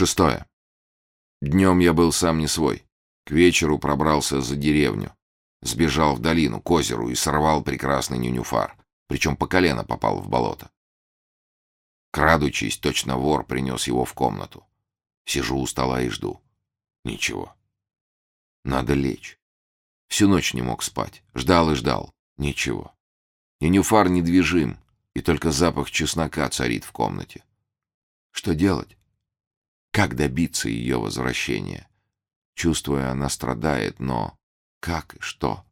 Шестое. Днем я был сам не свой. К вечеру пробрался за деревню. Сбежал в долину, к озеру, и сорвал прекрасный нюнюфар. Причем по колено попал в болото. Крадучись, точно вор принес его в комнату. Сижу у стола и жду. Ничего. Надо лечь. Всю ночь не мог спать. Ждал и ждал. Ничего. Нюнюфар недвижим, и только запах чеснока царит в комнате. Что делать? Как добиться ее возвращения? Чувствуя, она страдает, но как и что?